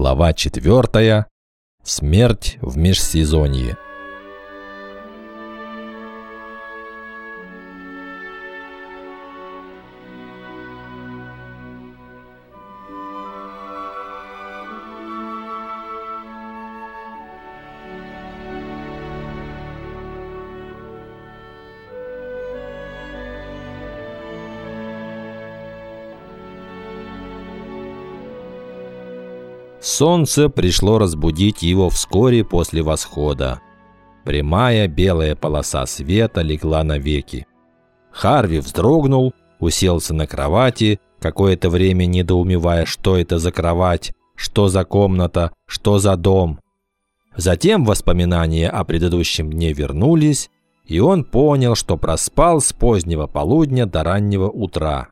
Глава 4. Смерть в межсезонье. Солнце пришло разбудить его вскоре после восхода. Прямая белая полоса света легла навеки. Харви вздрогнул, уселся на кровати, какое-то время недоумевая, что это за кровать, что за комната, что за дом. Затем воспоминания о предыдущем дне вернулись, и он понял, что проспал с позднего полудня до раннего утра.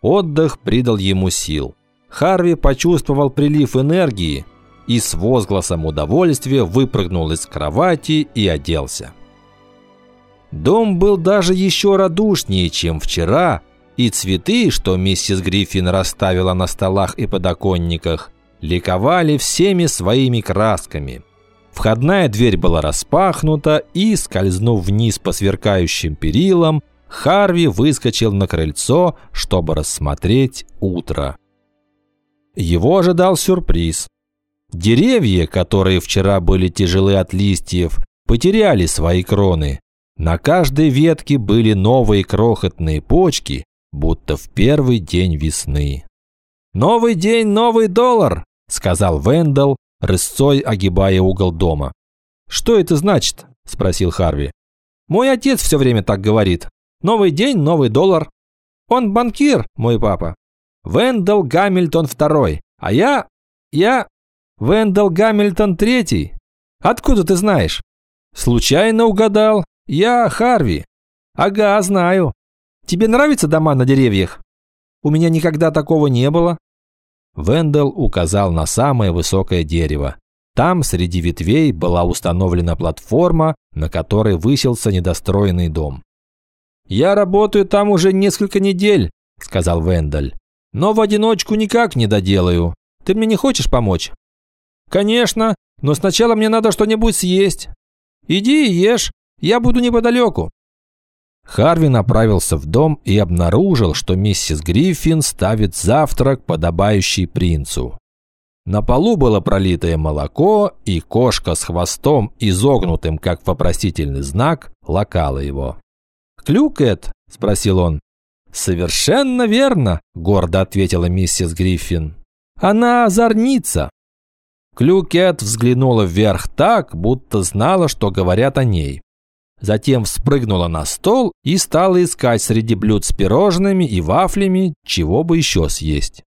Отдых придал ему сил. Харви почувствовал прилив энергии и с возгласом удовольствия выпрыгнул из кровати и оделся. Дом был даже еще радушнее, чем вчера, и цветы, что миссис Гриффин расставила на столах и подоконниках, ликовали всеми своими красками. Входная дверь была распахнута, и, скользнув вниз по сверкающим перилам, Харви выскочил на крыльцо, чтобы рассмотреть утро. Его ожидал сюрприз. Деревья, которые вчера были тяжелы от листьев, потеряли свои кроны. На каждой ветке были новые крохотные почки, будто в первый день весны. «Новый день, новый доллар!» – сказал Вендел, рысцой огибая угол дома. «Что это значит?» – спросил Харви. «Мой отец все время так говорит. Новый день, новый доллар. Он банкир, мой папа. Вендел Гамильтон второй, а я... я... Вендел Гамильтон третий. Откуда ты знаешь? Случайно угадал. Я Харви. Ага, знаю. Тебе нравятся дома на деревьях? У меня никогда такого не было. Вендел указал на самое высокое дерево. Там среди ветвей была установлена платформа, на которой высился недостроенный дом. «Я работаю там уже несколько недель», – сказал Вендель. Но в одиночку никак не доделаю. Ты мне не хочешь помочь? Конечно, но сначала мне надо что-нибудь съесть. Иди и ешь, я буду неподалеку. Харви направился в дом и обнаружил, что миссис Гриффин ставит завтрак, подобающий принцу. На полу было пролитое молоко, и кошка с хвостом, изогнутым как вопросительный знак, лакала его. «Клюкает?» – спросил он. «Совершенно верно», – гордо ответила миссис Гриффин. «Она озорница». Клюкет взглянула вверх так, будто знала, что говорят о ней. Затем вспрыгнула на стол и стала искать среди блюд с пирожными и вафлями, чего бы еще съесть.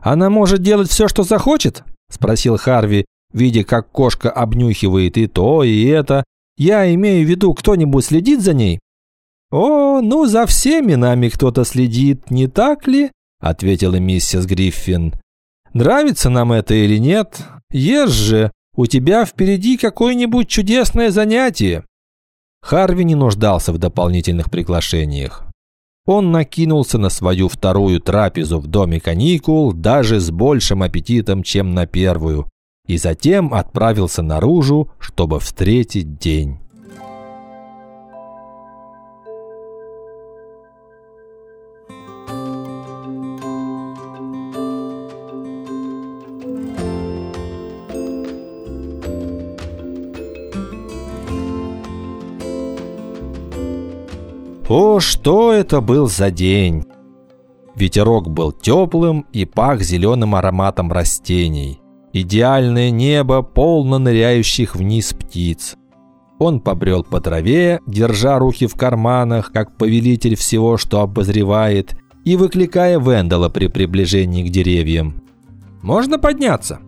«Она может делать все, что захочет?» – спросил Харви, видя, как кошка обнюхивает и то, и это. «Я имею в виду, кто-нибудь следит за ней?» «О, ну за всеми нами кто-то следит, не так ли?» – ответила миссис Гриффин. «Нравится нам это или нет? Ешь же, у тебя впереди какое-нибудь чудесное занятие». Харви не нуждался в дополнительных приглашениях. Он накинулся на свою вторую трапезу в доме каникул даже с большим аппетитом, чем на первую, и затем отправился наружу, чтобы встретить день. О, что это был за день! Ветерок был теплым и пах зеленым ароматом растений. Идеальное небо, полно ныряющих вниз птиц. Он побрел по траве, держа руки в карманах, как повелитель всего, что обозревает, и выкликая Вендела при приближении к деревьям. «Можно подняться?»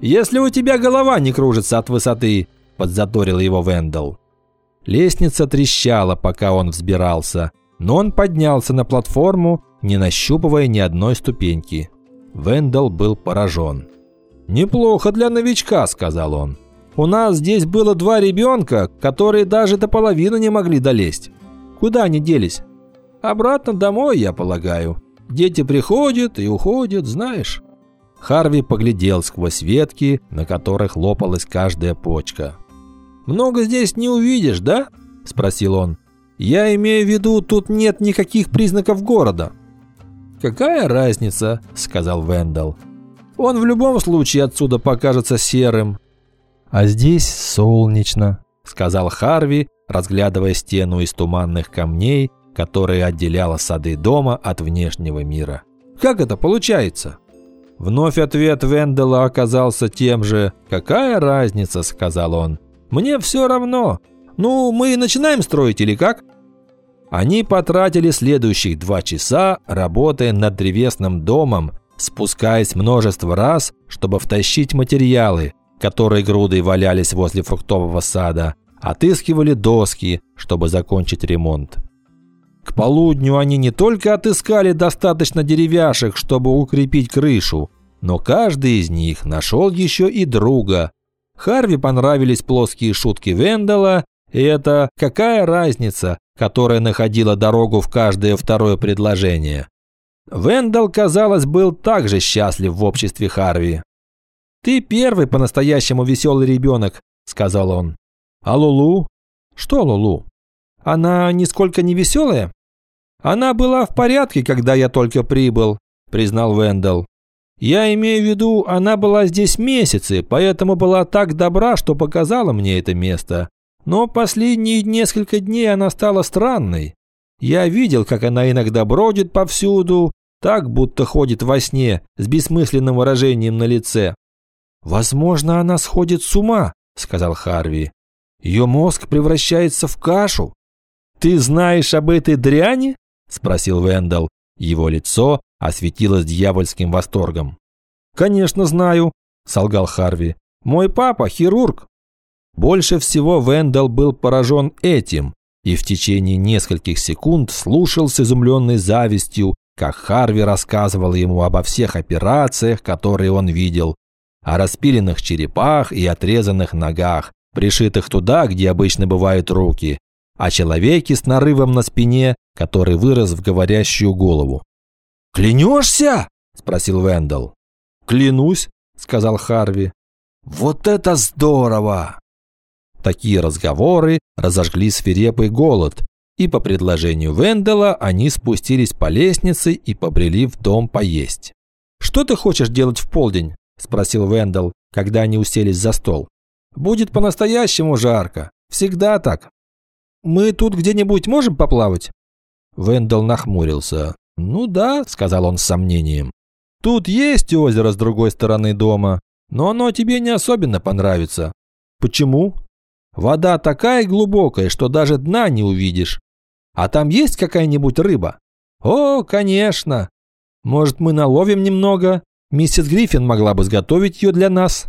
«Если у тебя голова не кружится от высоты», – подзадорил его Вендел. Лестница трещала, пока он взбирался, но он поднялся на платформу, не нащупывая ни одной ступеньки. Вендел был поражен. «Неплохо для новичка», – сказал он. «У нас здесь было два ребенка, которые даже до половины не могли долезть. Куда они делись?» «Обратно домой, я полагаю. Дети приходят и уходят, знаешь». Харви поглядел сквозь ветки, на которых лопалась каждая почка. «Много здесь не увидишь, да?» – спросил он. «Я имею в виду, тут нет никаких признаков города». «Какая разница?» – сказал Вендел. «Он в любом случае отсюда покажется серым». «А здесь солнечно», – сказал Харви, разглядывая стену из туманных камней, которая отделяла сады дома от внешнего мира. «Как это получается?» Вновь ответ Вендела оказался тем же. «Какая разница?» – сказал он. «Мне все равно. Ну, мы начинаем строить или как?» Они потратили следующих два часа, работая над древесным домом, спускаясь множество раз, чтобы втащить материалы, которые грудой валялись возле фруктового сада, отыскивали доски, чтобы закончить ремонт. К полудню они не только отыскали достаточно деревяшек, чтобы укрепить крышу, но каждый из них нашел еще и друга. Харви понравились плоские шутки Вендела, и это какая разница, которая находила дорогу в каждое второе предложение. Вендел, казалось, был также счастлив в обществе Харви. «Ты первый по-настоящему веселый ребенок», – сказал он. «А Лулу?» «Что Лулу?» «Она нисколько не веселая?» «Она была в порядке, когда я только прибыл», – признал Вендел. «Я имею в виду, она была здесь месяцы, поэтому была так добра, что показала мне это место. Но последние несколько дней она стала странной. Я видел, как она иногда бродит повсюду, так будто ходит во сне, с бессмысленным выражением на лице. «Возможно, она сходит с ума», – сказал Харви. «Ее мозг превращается в кашу». «Ты знаешь об этой дряни?» – спросил Вендел. Его лицо осветилось дьявольским восторгом. «Конечно знаю», – солгал Харви. «Мой папа – хирург». Больше всего Вендел был поражен этим и в течение нескольких секунд слушал с изумленной завистью, как Харви рассказывал ему обо всех операциях, которые он видел, о распиленных черепах и отрезанных ногах, пришитых туда, где обычно бывают руки, о человеке с нарывом на спине, который вырос в говорящую голову. «Клянешься?» – спросил Вендел. «Клянусь», – сказал Харви. «Вот это здорово!» Такие разговоры разожгли свирепый голод, и по предложению Вендела они спустились по лестнице и побрели в дом поесть. «Что ты хочешь делать в полдень?» – спросил Вендел, когда они уселись за стол. «Будет по-настоящему жарко. Всегда так. Мы тут где-нибудь можем поплавать?» Вендел нахмурился. «Ну да», – сказал он с сомнением. «Тут есть озеро с другой стороны дома, но оно тебе не особенно понравится». «Почему?» Вода такая глубокая, что даже дна не увидишь. А там есть какая-нибудь рыба? О, конечно. Может, мы наловим немного? Миссис Гриффин могла бы сготовить ее для нас.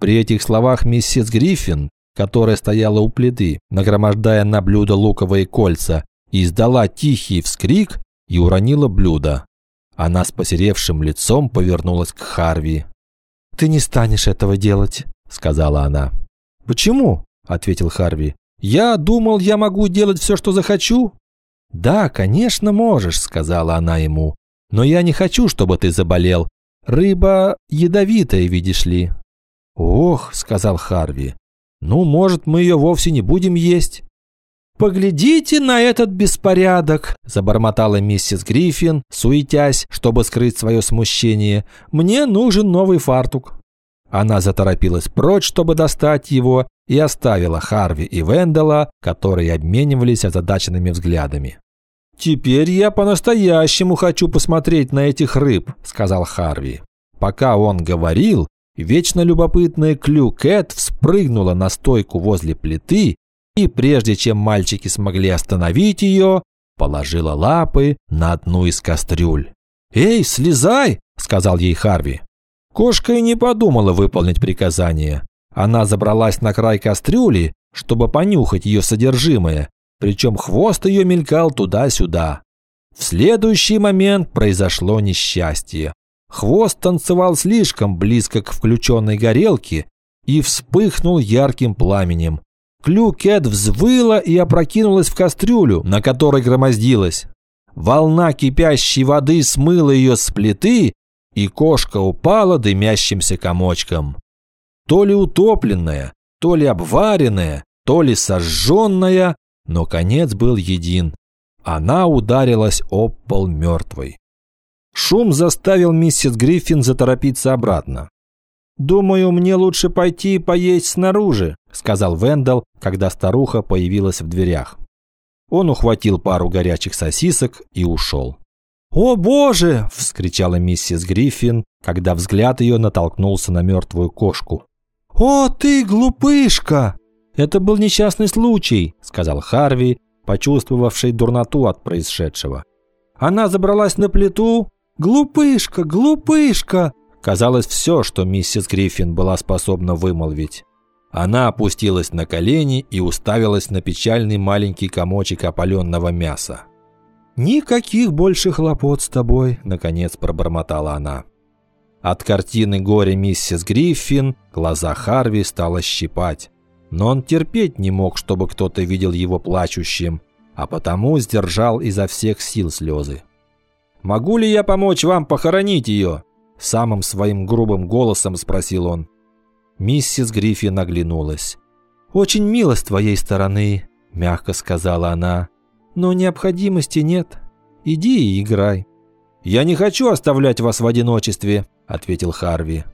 При этих словах миссис Гриффин, которая стояла у плиты, нагромождая на блюдо луковые кольца, издала тихий вскрик и уронила блюдо. Она с посеревшим лицом повернулась к Харви. «Ты не станешь этого делать», — сказала она. «Почему?» ответил Харви. «Я думал, я могу делать все, что захочу». «Да, конечно, можешь», – сказала она ему. «Но я не хочу, чтобы ты заболел. Рыба ядовитая, видишь ли». «Ох», – сказал Харви. «Ну, может, мы ее вовсе не будем есть». «Поглядите на этот беспорядок!» – забормотала миссис Гриффин, суетясь, чтобы скрыть свое смущение. «Мне нужен новый фартук». Она заторопилась прочь, чтобы достать его, и оставила Харви и Вендела, которые обменивались озадаченными взглядами. «Теперь я по-настоящему хочу посмотреть на этих рыб», – сказал Харви. Пока он говорил, вечно любопытная Клю Кэт вспрыгнула на стойку возле плиты и, прежде чем мальчики смогли остановить ее, положила лапы на одну из кастрюль. «Эй, слезай!» – сказал ей Харви. Кошка и не подумала выполнить приказание. Она забралась на край кастрюли, чтобы понюхать ее содержимое, причем хвост ее мелькал туда-сюда. В следующий момент произошло несчастье. Хвост танцевал слишком близко к включенной горелке и вспыхнул ярким пламенем. Клюкет взвыла и опрокинулась в кастрюлю, на которой громоздилась. Волна кипящей воды смыла ее с плиты, и кошка упала дымящимся комочком. То ли утопленная, то ли обваренная, то ли сожженная, но конец был един. Она ударилась об пол мертвой. Шум заставил миссис Гриффин заторопиться обратно. «Думаю, мне лучше пойти поесть снаружи», – сказал Вендел, когда старуха появилась в дверях. Он ухватил пару горячих сосисок и ушел. «О боже!» – вскричала миссис Гриффин, когда взгляд ее натолкнулся на мертвую кошку. «О, ты глупышка!» «Это был несчастный случай», – сказал Харви, почувствовавший дурноту от происшедшего. «Она забралась на плиту?» «Глупышка, глупышка!» Казалось, все, что миссис Гриффин была способна вымолвить. Она опустилась на колени и уставилась на печальный маленький комочек опаленного мяса. «Никаких больше хлопот с тобой», – наконец пробормотала она. От картины горя миссис Гриффин глаза Харви стало щипать. Но он терпеть не мог, чтобы кто-то видел его плачущим, а потому сдержал изо всех сил слезы. «Могу ли я помочь вам похоронить ее?» Самым своим грубым голосом спросил он. Миссис Гриффин оглянулась. «Очень мило с твоей стороны», – мягко сказала она. «Но необходимости нет. Иди и играй». «Я не хочу оставлять вас в одиночестве», – ответил Харви.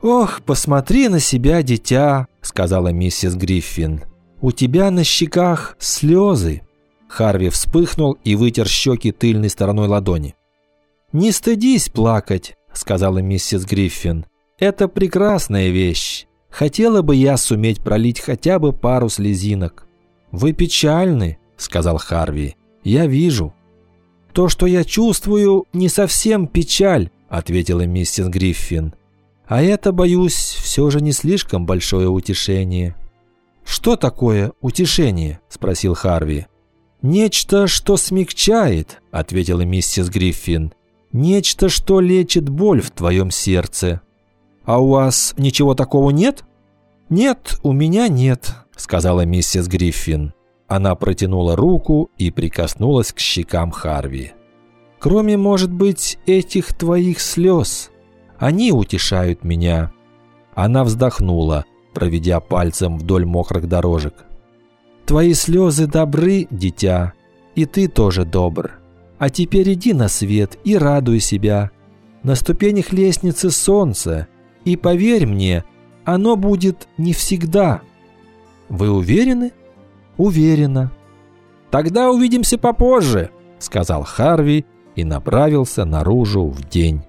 «Ох, посмотри на себя, дитя», – сказала миссис Гриффин. «У тебя на щеках слезы». Харви вспыхнул и вытер щеки тыльной стороной ладони. «Не стыдись плакать», – сказала миссис Гриффин. «Это прекрасная вещь. Хотела бы я суметь пролить хотя бы пару слезинок». «Вы печальны», – сказал Харви. «Я вижу». «То, что я чувствую, не совсем печаль», – ответила миссис Гриффин. «А это, боюсь, все же не слишком большое утешение». «Что такое утешение?» – спросил Харви. «Нечто, что смягчает», – ответила миссис Гриффин. Нечто, что лечит боль в твоем сердце. А у вас ничего такого нет? Нет, у меня нет, сказала миссис Гриффин. Она протянула руку и прикоснулась к щекам Харви. Кроме, может быть, этих твоих слез. Они утешают меня. Она вздохнула, проведя пальцем вдоль мокрых дорожек. Твои слезы добры, дитя, и ты тоже добр. А теперь иди на свет и радуй себя. На ступенях лестницы солнце, и поверь мне, оно будет не всегда. Вы уверены? Уверена. Тогда увидимся попозже, сказал Харви и направился наружу в день.